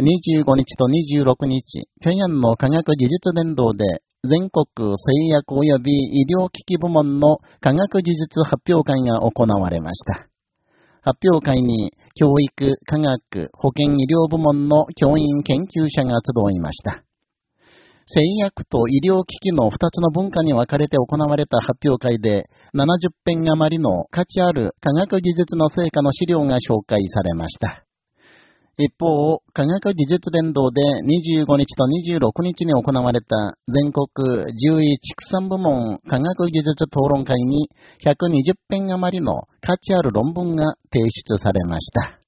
25日と26日、平壌の科学技術伝道で、全国製薬及び医療機器部門の科学技術発表会が行われました。発表会に、教育、科学、保健医療部門の教員研究者が集いました。製薬と医療機器の2つの文化に分かれて行われた発表会で、70編余りの価値ある科学技術の成果の資料が紹介されました。一方、科学技術伝道で25日と26日に行われた全国獣医畜産部門科学技術討論会に120編余りの価値ある論文が提出されました。